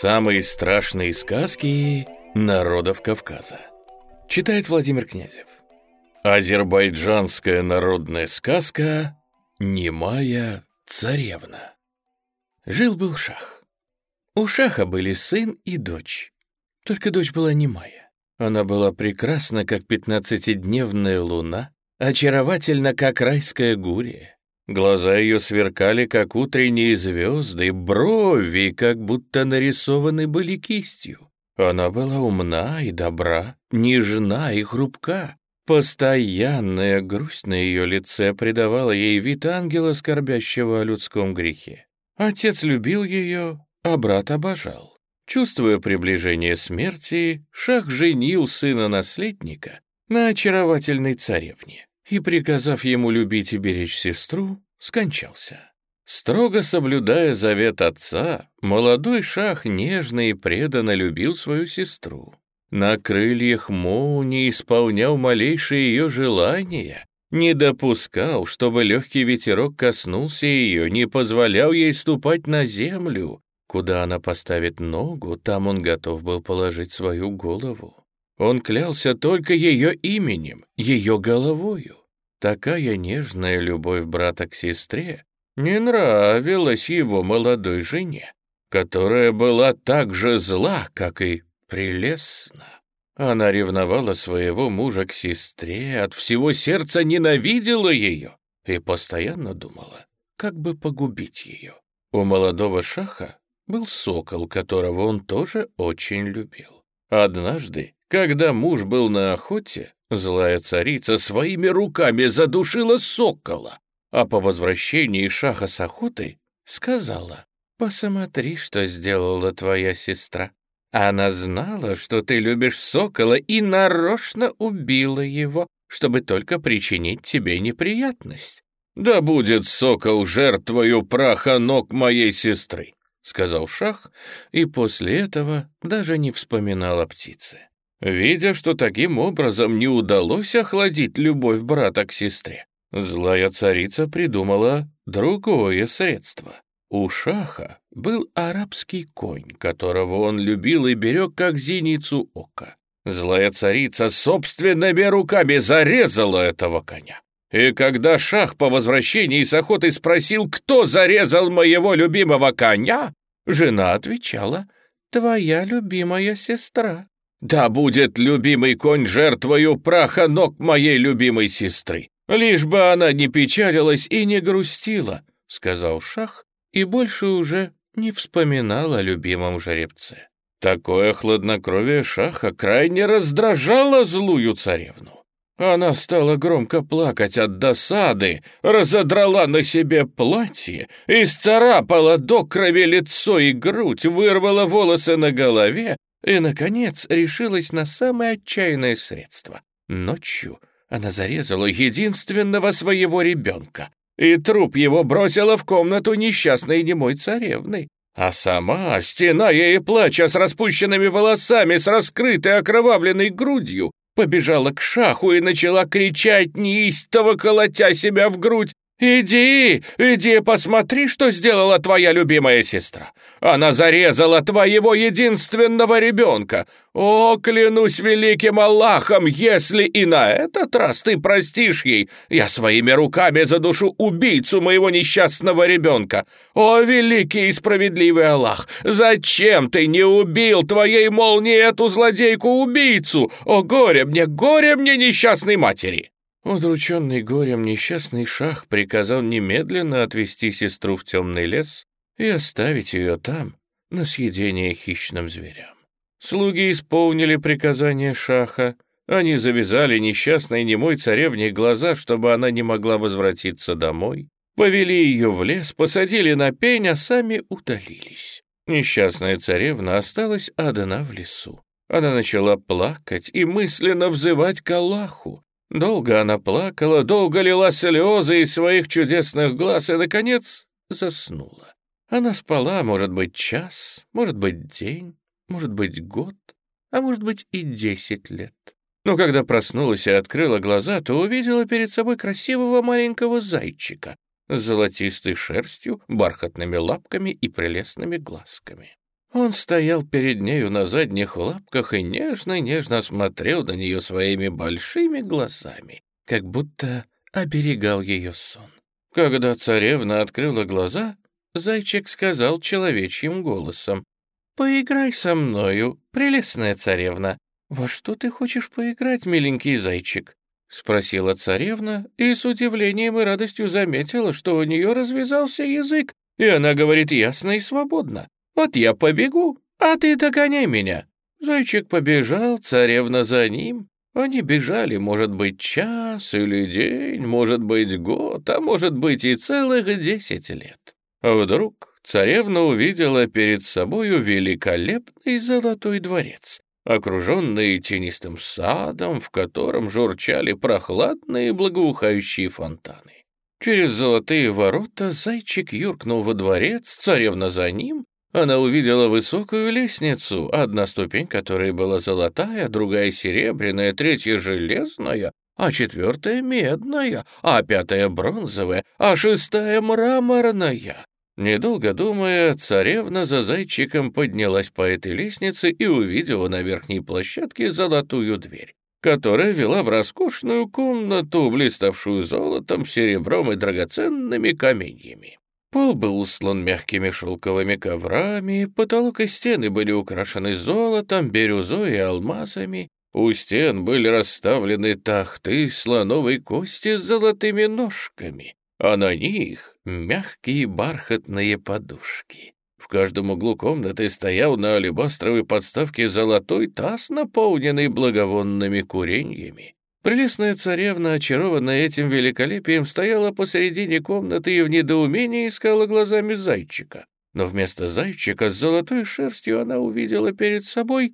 Самые страшные сказки народов Кавказа. Читает Владимир Князев. Азербайджанская народная сказка «Немая царевна». Жил-был шах. У шаха были сын и дочь. Только дочь была немая. Она была прекрасна, как пятнадцатидневная луна, очаровательна, как райская гурия. Глаза ее сверкали, как утренние звезды, брови, как будто нарисованы были кистью. Она была умна и добра, нежна и хрупка. Постоянная грусть на ее лице придавала ей вид ангела, скорбящего о людском грехе. Отец любил ее, а брат обожал. Чувствуя приближение смерти, Шах женил сына-наследника на очаровательной царевне и, приказав ему любить и беречь сестру, скончался. Строго соблюдая завет отца, молодой шах нежно и преданно любил свою сестру. На крыльях молнии исполнял малейшие ее желания, не допускал, чтобы легкий ветерок коснулся ее, не позволял ей ступать на землю. Куда она поставит ногу, там он готов был положить свою голову. Он клялся только ее именем, ее головою. Такая нежная любовь брата к сестре не нравилась его молодой жене, которая была так же зла, как и прелестна. Она ревновала своего мужа к сестре, от всего сердца ненавидела ее и постоянно думала, как бы погубить ее. У молодого шаха был сокол, которого он тоже очень любил. Однажды, когда муж был на охоте, Злая царица своими руками задушила сокола, а по возвращении шаха с охоты сказала, «Посмотри, что сделала твоя сестра. Она знала, что ты любишь сокола и нарочно убила его, чтобы только причинить тебе неприятность». «Да будет сокол жертвою праха ног моей сестры», — сказал шах, и после этого даже не вспоминал о птице. Видя, что таким образом не удалось охладить любовь брата к сестре, злая царица придумала другое средство. У Шаха был арабский конь, которого он любил и берег как зеницу ока. Злая царица собственными руками зарезала этого коня. И когда Шах по возвращении с охоты спросил, кто зарезал моего любимого коня, жена отвечала, «Твоя любимая сестра». Да будет любимый конь жертвою праха ног моей любимой сестры, лишь бы она не печалилась и не грустила, — сказал Шах, и больше уже не вспоминал о любимом жеребце. Такое хладнокровие Шаха крайне раздражало злую царевну. Она стала громко плакать от досады, разодрала на себе платье, исцарапала до крови лицо и грудь, вырвала волосы на голове и, наконец, решилась на самое отчаянное средство. Ночью она зарезала единственного своего ребенка, и труп его бросила в комнату несчастной немой царевны. А сама, стеная и плача с распущенными волосами, с раскрытой окровавленной грудью, побежала к шаху и начала кричать, неистово колотя себя в грудь. «Иди, иди, посмотри, что сделала твоя любимая сестра. Она зарезала твоего единственного ребенка. О, клянусь великим Аллахом, если и на этот раз ты простишь ей, я своими руками задушу убийцу моего несчастного ребенка. О, великий и справедливый Аллах, зачем ты не убил твоей молнией эту злодейку-убийцу? О, горе мне, горе мне, несчастной матери!» Удрученный горем несчастный шах приказал немедленно отвезти сестру в темный лес и оставить ее там, на съедение хищным зверям. Слуги исполнили приказание шаха, они завязали несчастной немой царевне глаза, чтобы она не могла возвратиться домой, повели ее в лес, посадили на пень, а сами удалились. Несчастная царевна осталась одна в лесу. Она начала плакать и мысленно взывать к Аллаху, Долго она плакала, долго лила слезы из своих чудесных глаз и, наконец, заснула. Она спала, может быть, час, может быть, день. может быть, год, а может быть и десять лет. Но когда проснулась и открыла глаза, то увидела перед собой красивого маленького зайчика с золотистой шерстью, бархатными лапками и прелестными глазками. Он стоял перед нею на задних лапках и нежно-нежно смотрел на нее своими большими глазами, как будто оберегал ее сон. Когда царевна открыла глаза, зайчик сказал человечьим голосом, «Поиграй со мною, прелестная царевна». «Во что ты хочешь поиграть, миленький зайчик?» — спросила царевна и с удивлением и радостью заметила, что у нее развязался язык, и она говорит ясно и свободно. «Вот я побегу, а ты догоняй меня». Зайчик побежал, царевна за ним. Они бежали, может быть, час или день, может быть, год, а может быть и целых десять лет. А вдруг царевна увидела перед собою великолепный золотой дворец, окруженный тенистым садом, в котором журчали прохладные благоухающие фонтаны. Через золотые ворота зайчик юркнул во дворец, царевна за ним. Она увидела высокую лестницу, одна ступень которой была золотая, другая серебряная, третья железная, а четвертая медная, а пятая бронзовая, а шестая мраморная. Недолго думая, царевна за зайчиком поднялась по этой лестнице и увидела на верхней площадке золотую дверь, которая вела в роскошную комнату, блиставшую золотом, серебром и драгоценными каменьями. Пол был услан мягкими шелковыми коврами, потолок и стены были украшены золотом, бирюзой и алмазами, у стен были расставлены тахты слоновой кости с золотыми ножками, а на них мягкие бархатные подушки. В каждом углу комнаты стоял на алебастровой подставке золотой таз, наполненный благовонными куреньями. Прелестная царевна, очарованная этим великолепием, стояла посередине комнаты и в недоумении искала глазами зайчика. Но вместо зайчика с золотой шерстью она увидела перед собой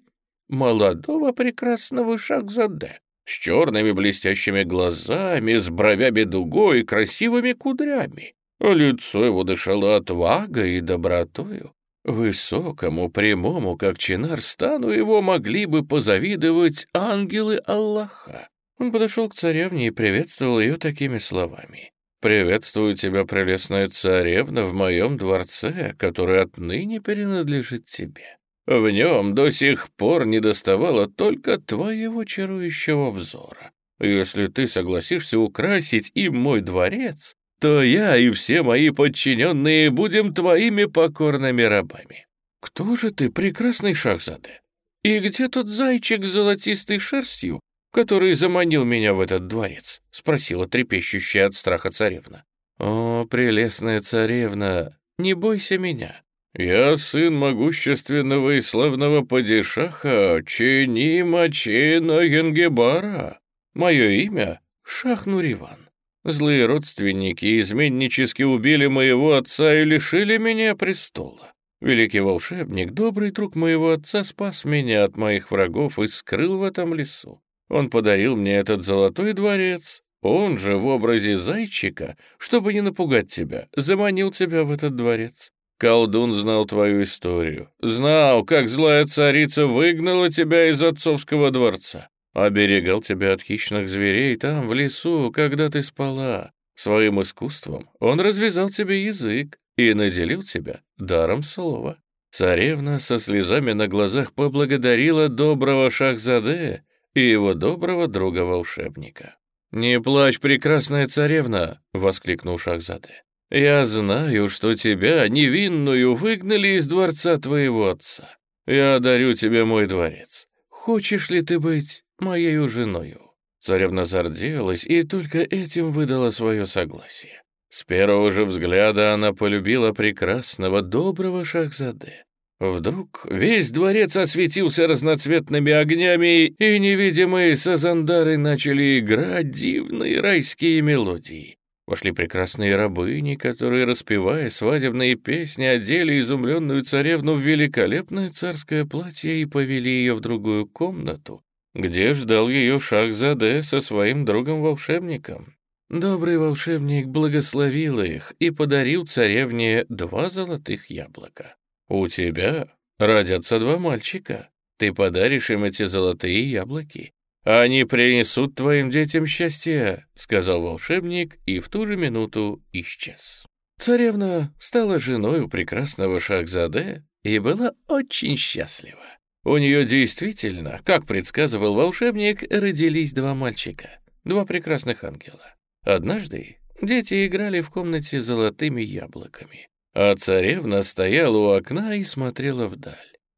молодого прекрасного Шахзаде с черными блестящими глазами, с бровями дугой и красивыми кудрями. А лицо его дышало отвагой и добротою. Высокому, прямому, как чинар, стану его могли бы позавидовать ангелы Аллаха. Он подошел к царевне и приветствовал ее такими словами. «Приветствую тебя, прелестная царевна, в моем дворце, который отныне принадлежит тебе. В нем до сих пор не доставало только твоего чарующего взора. Если ты согласишься украсить им мой дворец, то я и все мои подчиненные будем твоими покорными рабами. Кто же ты, прекрасный Шахзаде? И где тот зайчик с золотистой шерстью, который заманил меня в этот дворец?» — спросила трепещущая от страха царевна. «О, прелестная царевна, не бойся меня. «Я сын могущественного и славного падишаха Чинима Чина Янгебара. Мое имя — Шахнуриван. Злые родственники изменнически убили моего отца и лишили меня престола. Великий волшебник, добрый друг моего отца, спас меня от моих врагов и скрыл в этом лесу. Он подарил мне этот золотой дворец, он же в образе зайчика, чтобы не напугать тебя, заманил тебя в этот дворец. Колдун знал твою историю. Знал, как злая царица выгнала тебя из отцовского дворца. Оберегал тебя от хищных зверей там, в лесу, когда ты спала. Своим искусством он развязал тебе язык и наделил тебя даром слова. Царевна со слезами на глазах поблагодарила доброго Шахзаде и его доброго друга-волшебника. «Не плачь, прекрасная царевна!» — воскликнул Шахзаде. Я знаю, что тебя, невинную, выгнали из дворца твоего отца. Я дарю тебе мой дворец. Хочешь ли ты быть моей женою?» Царевна зарделась и только этим выдала свое согласие. С первого же взгляда она полюбила прекрасного, доброго Шахзаде. Вдруг весь дворец осветился разноцветными огнями, и невидимые сазандары начали играть дивные райские мелодии. Вошли прекрасные рабыни, которые, распевая свадебные песни, одели изумленную царевну в великолепное царское платье и повели ее в другую комнату, где ждал ее Шахзаде со своим другом-волшебником. Добрый волшебник благословил их и подарил царевне два золотых яблока. «У тебя родятся два мальчика. Ты подаришь им эти золотые яблоки. Они принесут твоим детям счастье», — сказал волшебник и в ту же минуту исчез. Царевна стала женой у прекрасного Шахзаде и была очень счастлива. У нее действительно, как предсказывал волшебник, родились два мальчика, два прекрасных ангела. Однажды дети играли в комнате золотыми яблоками, а царевна стояла у окна и смотрела вдаль.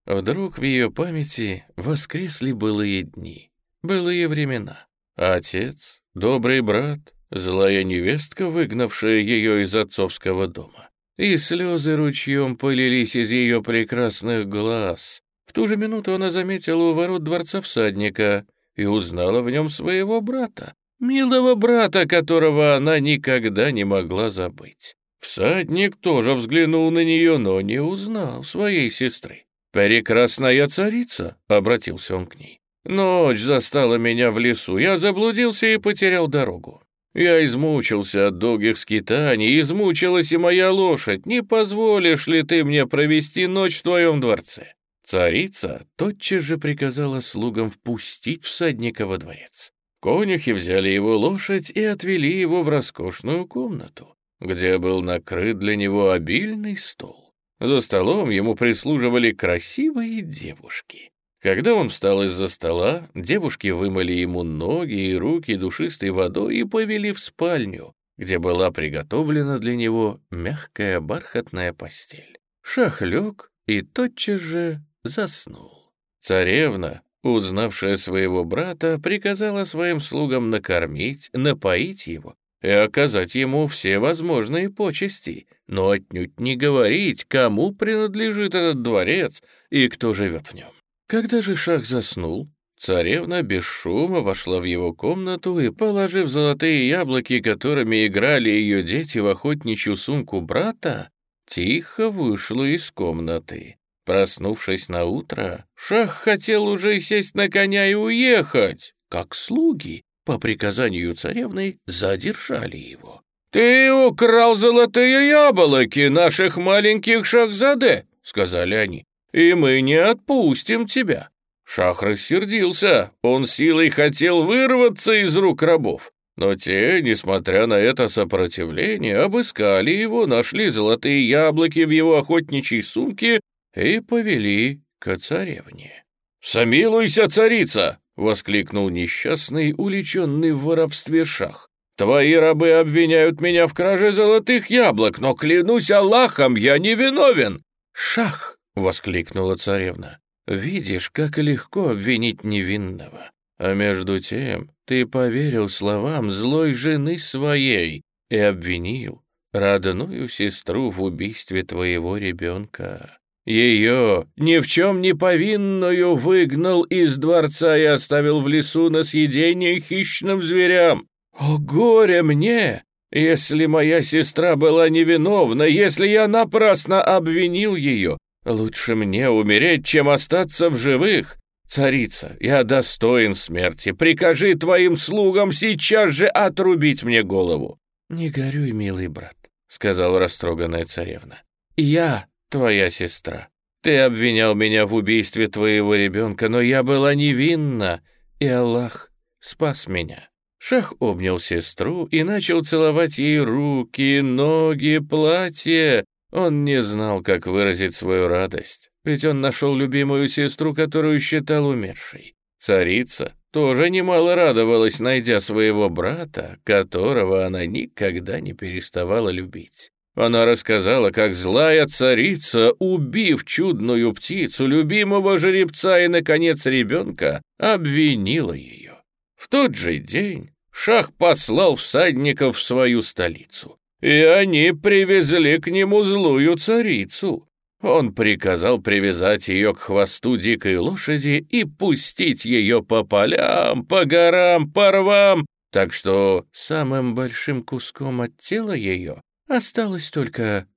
Вдруг в ее памяти воскресли былые дни, былые времена. Отец, добрый брат, злая невестка, выгнавшая ее из отцовского дома. И слезы ручьем полились из ее прекрасных глаз. В ту же минуту она заметила у ворот дворца всадника и узнала в нем своего брата, милого брата, которого она никогда не могла забыть. Всадник тоже взглянул на нее, но не узнал своей сестры. «Прекрасная царица», — обратился он к ней. «Ночь застала меня в лесу, я заблудился и потерял дорогу. Я измучился от долгих скитаний, измучилась и моя лошадь. Не позволишь ли ты мне провести ночь в твоем дворце?» Царица тотчас же приказала слугам впустить всадника во дворец. Конюхи взяли его лошадь и отвели его в роскошную комнату, где был накрыт для него обильный стол. За столом ему прислуживали красивые девушки. Когда он встал из-за стола, девушки вымыли ему ноги и руки душистой водой и повели в спальню, где была приготовлена для него мягкая бархатная постель. Шах лег и тотчас же заснул. Царевна, узнавшая своего брата, приказала своим слугам накормить, напоить его и оказать ему все возможные почести, но отнюдь не говорить, кому принадлежит этот дворец и кто живет в нем. Когда же Шах заснул, царевна без шума вошла в его комнату и, положив золотые яблоки, которыми играли ее дети в охотничью сумку брата, тихо вышла из комнаты. Проснувшись на утро, Шах хотел уже сесть на коня и уехать, как слуги по приказанию царевны задержали его. «Ты украл золотые яблоки наших маленьких шахзаде», — сказали они, — «и мы не отпустим тебя». Шах рассердился, он силой хотел вырваться из рук рабов. Но те, несмотря на это сопротивление, обыскали его, нашли золотые яблоки в его охотничьей сумке и повели к царевне. «Самилуйся, царица!» — воскликнул несчастный, уличенный в воровстве шах. «Твои рабы обвиняют меня в краже золотых яблок, но, клянусь Аллахом, я не виновен!» «Шах!» — воскликнула царевна. «Видишь, как легко обвинить невинного. А между тем ты поверил словам злой жены своей и обвинил родную сестру в убийстве твоего ребенка. Ее, ни в чем не повинную, выгнал из дворца и оставил в лесу на съедение хищным зверям. О, горе мне, если моя сестра была невиновна, если я напрасно обвинил ее. Лучше мне умереть, чем остаться в живых. Царица, я достоин смерти. Прикажи твоим слугам сейчас же отрубить мне голову. Не горюй, милый брат, сказала растроганная царевна. Я твоя сестра. Ты обвинял меня в убийстве твоего ребенка, но я была невинна, и Аллах спас меня». Шах обнял сестру и начал целовать ей руки, ноги, платье. Он не знал, как выразить свою радость, ведь он нашел любимую сестру, которую считал умершей. Царица тоже немало радовалась, найдя своего брата, которого она никогда не переставала любить. Она рассказала, как злая царица, убив чудную птицу, любимого жеребца и, наконец, ребенка, обвинила ее. В тот же день Шах послал всадников в свою столицу, и они привезли к нему злую царицу. Он приказал привязать ее к хвосту дикой лошади и пустить ее по полям, по горам, по рвам, так что самым большим куском от тела ее Осталось только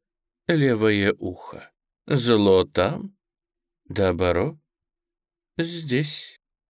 левое ухо. Зло там, добро здесь.